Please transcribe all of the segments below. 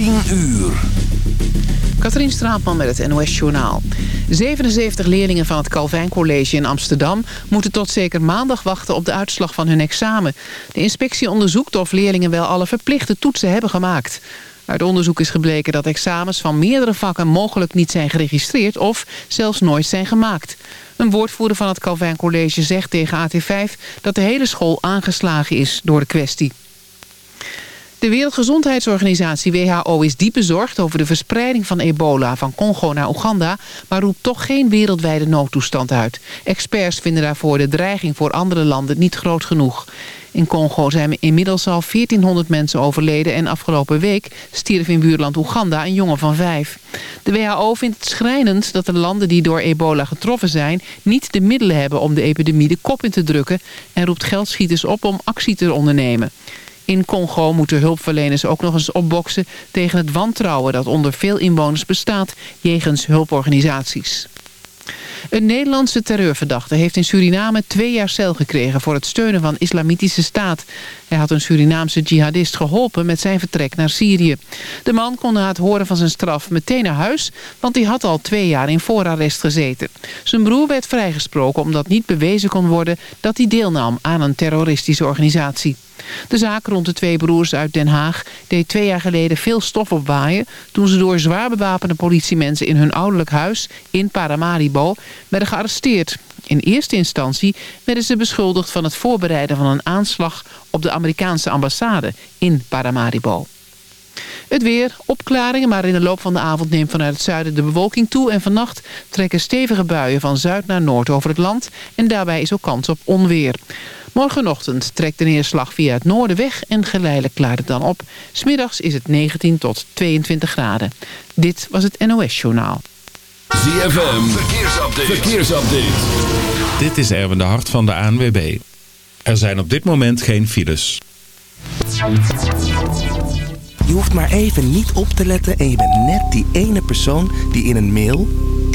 10 uur. Katrien Straatman met het NOS Journaal. 77 leerlingen van het Calvijn College in Amsterdam... moeten tot zeker maandag wachten op de uitslag van hun examen. De inspectie onderzoekt of leerlingen wel alle verplichte toetsen hebben gemaakt. Uit onderzoek is gebleken dat examens van meerdere vakken... mogelijk niet zijn geregistreerd of zelfs nooit zijn gemaakt. Een woordvoerder van het Calvijn College zegt tegen AT5... dat de hele school aangeslagen is door de kwestie. De Wereldgezondheidsorganisatie WHO is diep bezorgd over de verspreiding van ebola van Congo naar Oeganda, maar roept toch geen wereldwijde noodtoestand uit. Experts vinden daarvoor de dreiging voor andere landen niet groot genoeg. In Congo zijn inmiddels al 1400 mensen overleden en afgelopen week stierf in buurland Oeganda een jongen van vijf. De WHO vindt het schrijnend dat de landen die door ebola getroffen zijn niet de middelen hebben om de epidemie de kop in te drukken en roept geldschieters op om actie te ondernemen. In Congo moeten hulpverleners ook nog eens opboksen tegen het wantrouwen dat onder veel inwoners bestaat jegens hulporganisaties. Een Nederlandse terreurverdachte heeft in Suriname twee jaar cel gekregen voor het steunen van islamitische staat. Hij had een Surinaamse jihadist geholpen met zijn vertrek naar Syrië. De man kon na het horen van zijn straf meteen naar huis, want hij had al twee jaar in voorarrest gezeten. Zijn broer werd vrijgesproken omdat niet bewezen kon worden dat hij deelnam aan een terroristische organisatie. De zaak rond de twee broers uit Den Haag deed twee jaar geleden veel stof opwaaien... toen ze door zwaar bewapende politiemensen in hun ouderlijk huis in Paramaribo werden gearresteerd. In eerste instantie werden ze beschuldigd van het voorbereiden van een aanslag op de Amerikaanse ambassade in Paramaribo. Het weer, opklaringen, maar in de loop van de avond neemt vanuit het zuiden de bewolking toe... en vannacht trekken stevige buien van zuid naar noord over het land... en daarbij is ook kans op onweer. Morgenochtend trekt de neerslag via het noorden weg en geleidelijk klaart het dan op. Smiddags is het 19 tot 22 graden. Dit was het NOS Journaal. ZFM, verkeersupdate. verkeersupdate. Dit is Erwin de Hart van de ANWB. Er zijn op dit moment geen files. Je hoeft maar even niet op te letten en je bent net die ene persoon die in een mail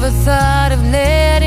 never thought of letting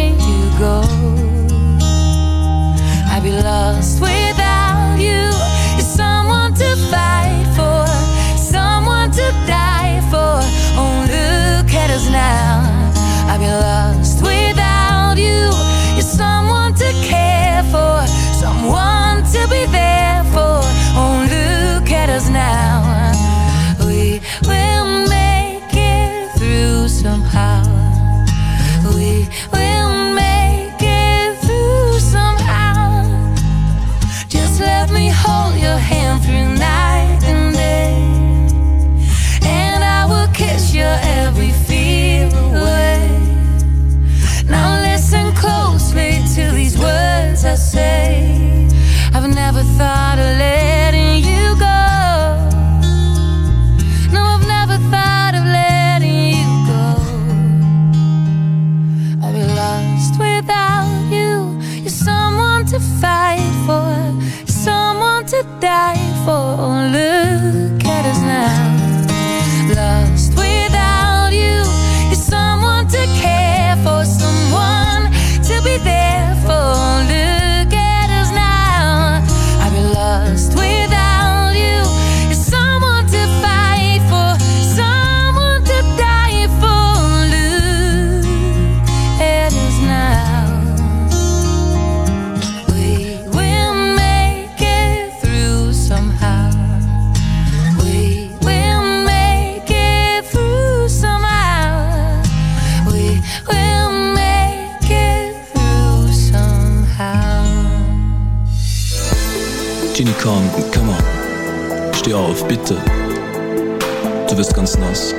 bist ganz nass.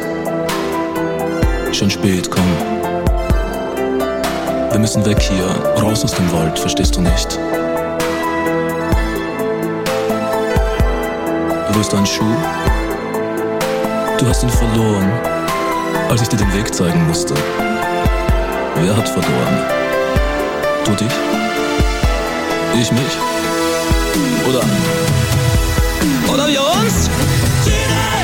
Schon spät, komm. Wir müssen weg hier, raus aus dem Wald, verstehst du nicht? Wo ist dein Schuh? Du hast ihn verloren, als ich dir den Weg zeigen musste. Wer hat verloren? Du dich? Ich mich? Oder? Oder wir uns? Chile!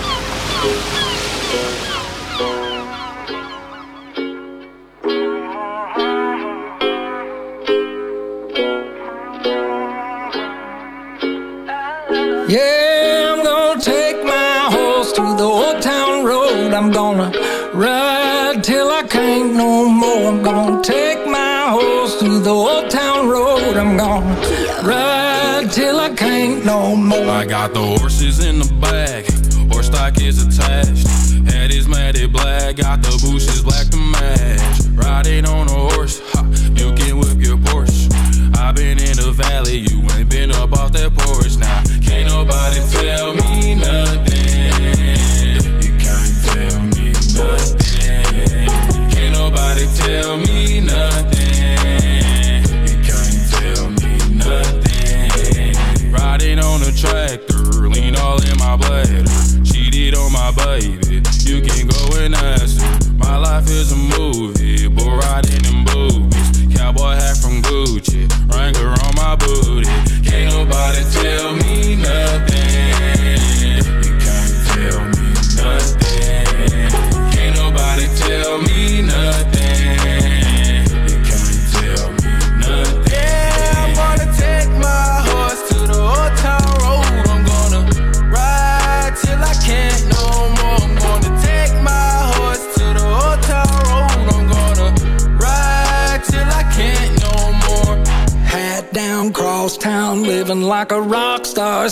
body feel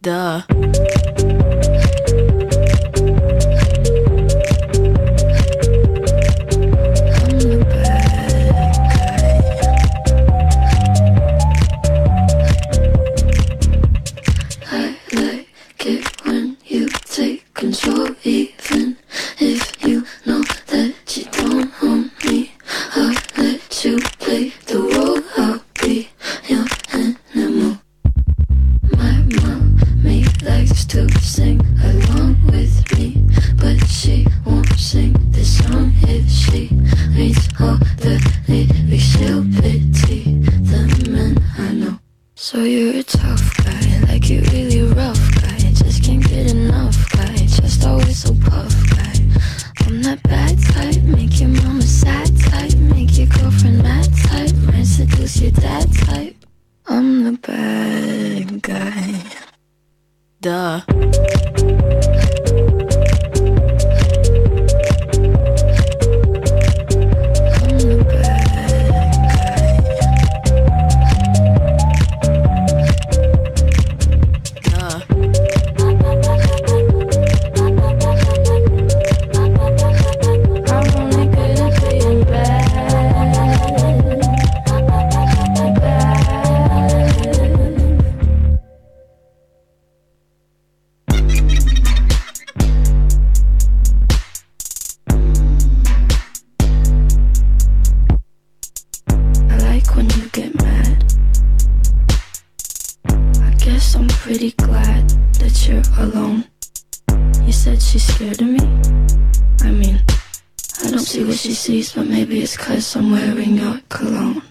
Duh. don't see what she sees, but maybe it's cause I'm wearing your cologne.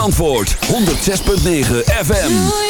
Antwoord 106.9 FM.